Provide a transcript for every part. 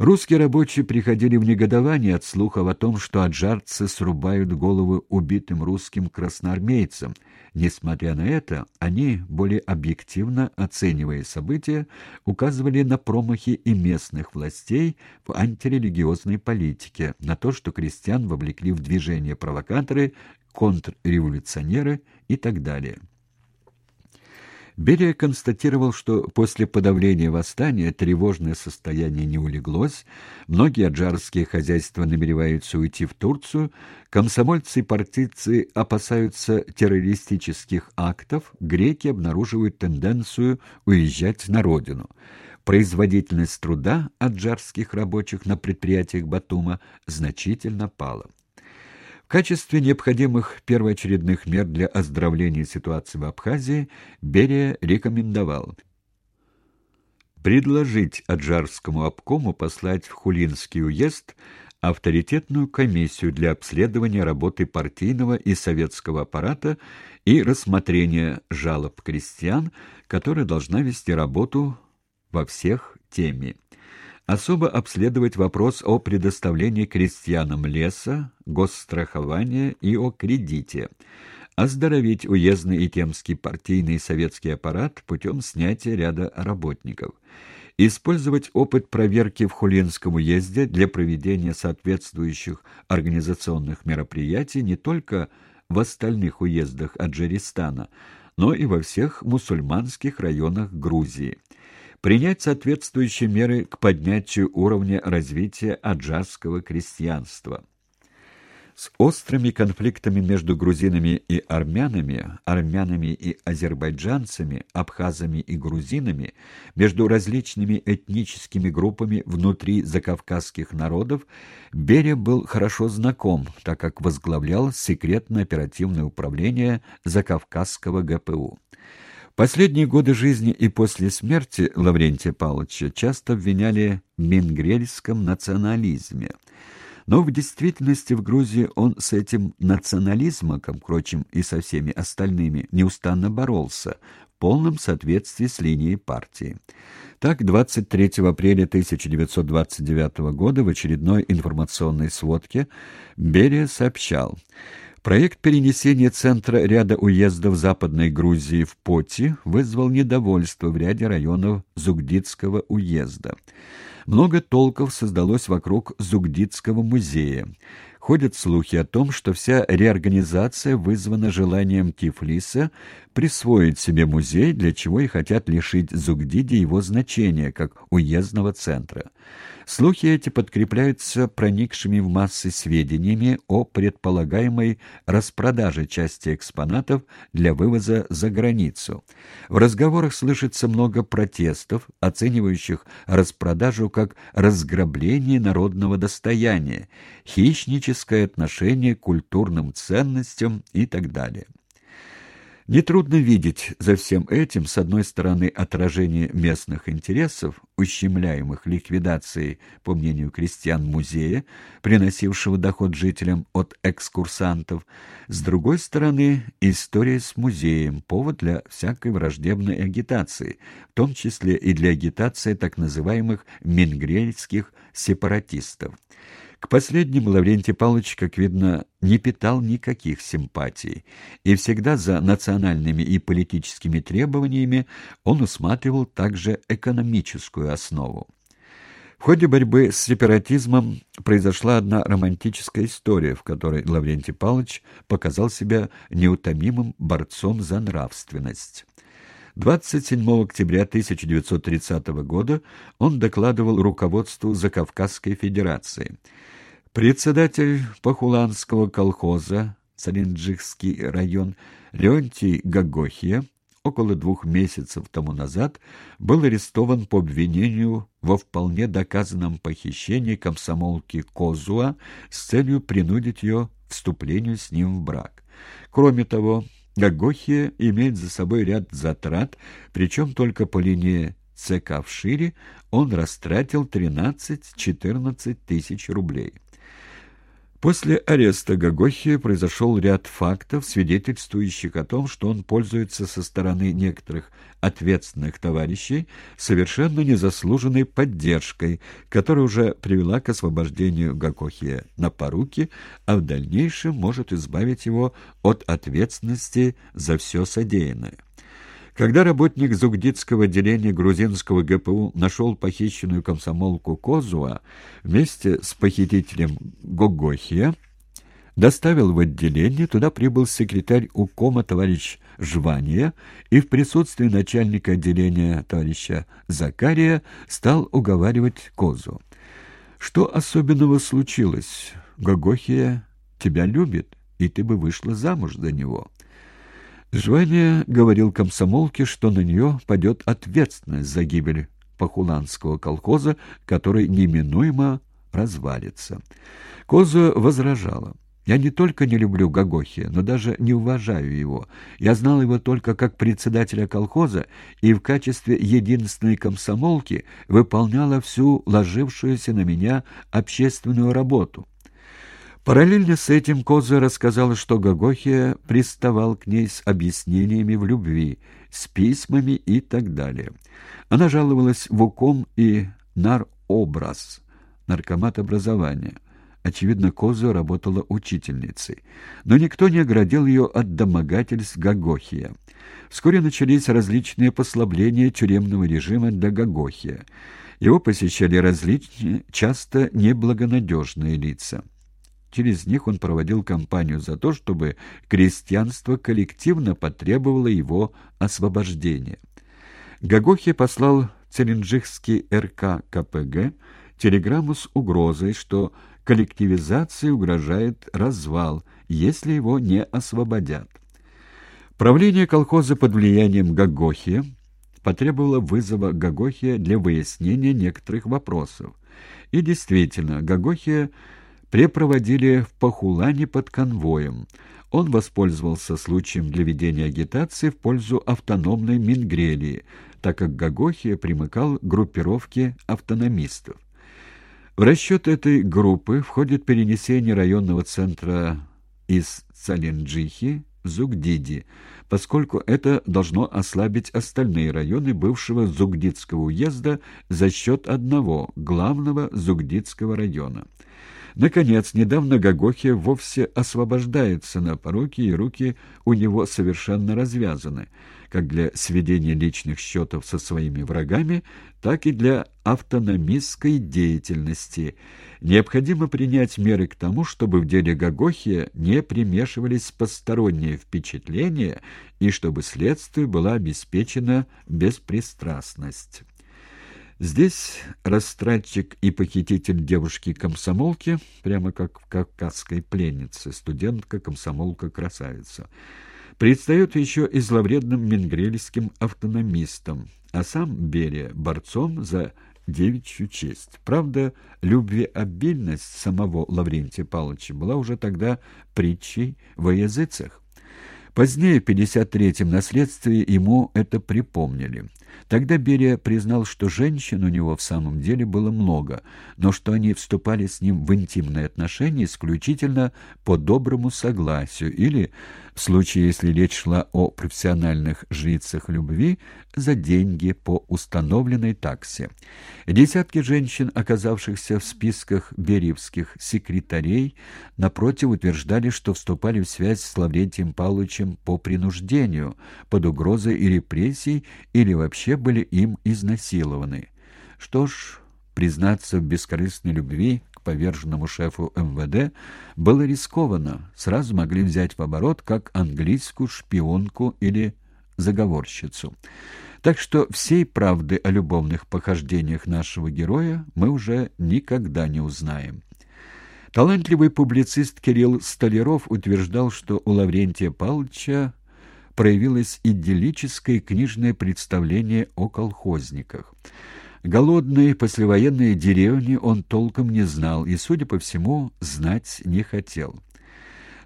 Русские рабочие приходили в негодование от слухов о том, что аджарцы срубают головы убитым русским красноармейцам. Несмотря на это, они, более объективно оценивая события, указывали на промахи и местных властей в антирелигиозной политике, на то, что крестьян вовлекли в движение провокаторы, контрреволюционеры и так далее. Берия констатировал, что после подавления восстания тревожное состояние не улеглось, многие аджарские хозяйства намереваются уйти в Турцию, комсомольцы и партийцы опасаются террористических актов, греки обнаруживают тенденцию уезжать на родину. Производительность труда аджарских рабочих на предприятиях Батума значительно пала. Качестве необходимых первоочередных мер для оздоровления ситуации в Абхазии Берия рекомендовал предложить Аджарскому обкому послать в Хулинский уезд авторитетную комиссию для обследования работы партийного и советского аппарата и рассмотрения жалоб крестьян, которая должна вести работу во всех теме особо обследовать вопрос о предоставлении крестьянам леса, госстрахования и о кредите, оздоровить уездный и темский партийный и советский аппарат путем снятия ряда работников, использовать опыт проверки в Хулинском уезде для проведения соответствующих организационных мероприятий не только в остальных уездах Аджаристана, но и во всех мусульманских районах Грузии – принять соответствующие меры к поднятию уровня развития аджарского крестьянства. С острыми конфликтами между грузинами и армянами, армянами и азербайджанцами, абхазами и грузинами, между различными этническими группами внутри закавказских народов, Берия был хорошо знаком, так как возглавлял секретно-оперативное управление Закавказского ГПУ. Последние годы жизни и после смерти Лаврентия Павловича часто обвиняли в мингрельском национализме. Но в действительности в Грузии он с этим национализмом, как, впрочем, и со всеми остальными, неустанно боролся, в полном соответствии с линией партии. Так, 23 апреля 1929 года в очередной информационной сводке Берия сообщал – Проект перенесения центра ряда уездов Западной Грузии в Поти вызвал недовольство в ряде районов Зугдитского уезда. Много толков создалось вокруг Зугдитского музея. Ходят слухи о том, что вся реорганизация вызвана желанием Тифлиса присвоить себе музей, для чего и хотят лишить Зугдиди его значения как уездного центра. Слухи эти подкрепляются проникшими в массы сведениями о предполагаемой распродаже части экспонатов для вывоза за границу. В разговорах слышится много протестов, оценивающих распродажу как разграбление народного достояния, хищническое отношение к культурным ценностям и так далее. Нетрудно видеть за всем этим, с одной стороны, отражение местных интересов, ущемляемых ликвидацией, по мнению крестьян, музея, приносившего доход жителям от экскурсантов, с другой стороны, история с музеем, повод для всякой враждебной агитации, в том числе и для агитации так называемых мингрельских сепаратистов. К последнему Лаврентий Павлович, как видно, не питал никаких симпатий, и всегда за национальными и политическими требованиями он усматривал также экономическую основу. В ходе борьбы с сепаратизмом произошла одна романтическая история, в которой Лаврентий Павлович показал себя неутомимым борцом за нравственность. 27 октября 1930 года он докладывал руководству Закавказской Федерации. Председатель Пахуланского колхоза Салинджикский район Леонтий Гагохия около двух месяцев тому назад был арестован по обвинению во вполне доказанном похищении комсомолки Козуа с целью принудить ее вступлению с ним в брак. Кроме того, Гагохия имеет за собой ряд затрат, причем только по линии ЦК в шире он растратил 13-14 тысяч рублей. После ареста Гагохи произошел ряд фактов, свидетельствующих о том, что он пользуется со стороны некоторых ответственных товарищей совершенно незаслуженной поддержкой, которая уже привела к освобождению Гагохи на поруки, а в дальнейшем может избавить его от ответственности за все содеянное. Когда работник Зугдитского отделения грузинского ГПУ нашел похищенную комсомолку Козуа вместе с похитителем Гогохия, доставил в отделение, туда прибыл секретарь УКОМа товарищ Жвания и в присутствии начальника отделения товарища Закария стал уговаривать Козу. «Что особенного случилось? Гогохия тебя любит, и ты бы вышла замуж за него». Жвания говорил комсомолке, что на нее падет ответственность за гибель Пахуланского колхоза, который неминуемо развалится. Коза возражала. «Я не только не люблю Гагохи, но даже не уважаю его. Я знал его только как председателя колхоза и в качестве единственной комсомолки выполняла всю ложившуюся на меня общественную работу. Параллельно с этим Коза рассказала, что Гагохия приставал к ней с объяснениями в любви, с письмами и так далее. Она жаловалась в УКОМ и наробраз, наркомат образования. Очевидно, Коза работала учительницей. Но никто не оградил ее от домогательств Гагохия. Вскоре начались различные послабления тюремного режима для Гагохия. Его посещали различные, часто неблагонадежные лица. Через них он проводил кампанию за то, чтобы крестьянство коллективно потребовало его освобождения. Гагохи послал Целинджихский РК КПГ телеграмму с угрозой, что коллективизации угрожает развал, если его не освободят. Правление колхоза под влиянием Гагохи потребовало вызова Гагохия для выяснения некоторых вопросов. И действительно, Гагохия препроводили в Пахулане под конвоем. Он воспользовался случаем для ведения агитации в пользу автономной Мингрелии, так как Гагохия примыкал к группировке автономистов. В расчет этой группы входит перенесение районного центра из Цаленджихи в Зугдиди, поскольку это должно ослабить остальные районы бывшего Зугдитского уезда за счет одного, главного Зугдитского района. Наконец, недавно Гагохия вовсе освобождается на поруки, и руки у него совершенно развязаны, как для сведения личных счетов со своими врагами, так и для автономистской деятельности. Необходимо принять меры к тому, чтобы в деле Гагохия не примешивались посторонние впечатления и чтобы следствию была обеспечена беспристрастность. Здесь растратчик и похититель девушки-комсомолки, прямо как в «Кавказской пленнице», студентка-комсомолка-красавица, предстает еще и зловредным менгрельским автономистом, а сам Берия — борцом за девичью честь. Правда, любвеобильность самого Лаврентия Павловича была уже тогда притчей во языцах. Позднее, в 53-м наследстве, ему это припомнили. Тогда Берия признал, что женщин у него в самом деле было много, но что они вступали с ним в интимные отношения исключительно по доброму согласию или, в случае, если речь шла о профессиональных жрицах любви, за деньги по установленной таксе. Десятки женщин, оказавшихся в списках бериевских секретарей, напротив утверждали, что вступали в связь с Лаврентием Павловичем по принуждению, под угрозой и репрессий или вообще были им изнасилованы. Что ж, признаться в бескорыстной любви к поверженному шефу МВД было рискованно, сразу могли взять в оборот как английскую шпионку или заговорщицу. Так что всей правды о любовных похождениях нашего героя мы уже никогда не узнаем. Талантливый публицист Кирилл Столяров утверждал, что у Лаврентия Павловича проявилось идиллическое книжное представление о колхозниках. Голодные послевоенные деревни он толком не знал и, судя по всему, знать не хотел.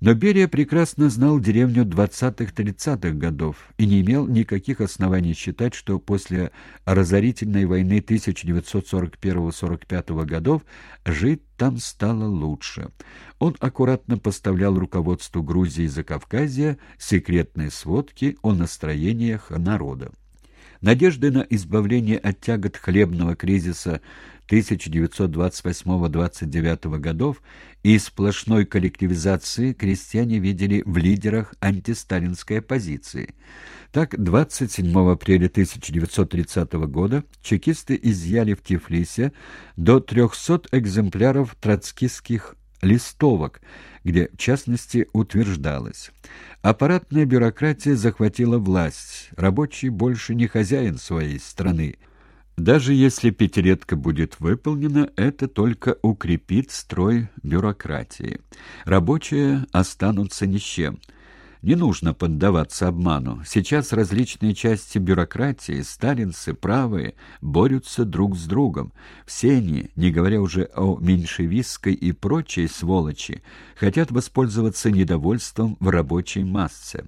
Но Берия прекрасно знал деревню 20-30-х годов и не имел никаких оснований считать, что после разорительной войны 1941-45 годов жить там стало лучше. Он аккуратно поставлял руководству Грузии и Закавказья секретные сводки о настроениях народа. Надежды на избавление от тягот хлебного кризиса 1928-29 годов и сплошной коллективизации крестьяне видели в лидерах антисталинской оппозиции. Так, 27 апреля 1930 года чекисты изъяли в Тифлисе до 300 экземпляров троцкистских листовок, где, в частности, утверждалось «Аппаратная бюрократия захватила власть, рабочий больше не хозяин своей страны». Даже если пятилетка будет выполнена, это только укрепит строй бюрократии. Рабочие останутся ни с чем. Не нужно поддаваться обману. Сейчас различные части бюрократии, сталинцы, правые, борются друг с другом. Все они, не говоря уже о меньшевистской и прочей сволочи, хотят воспользоваться недовольством в рабочей массе.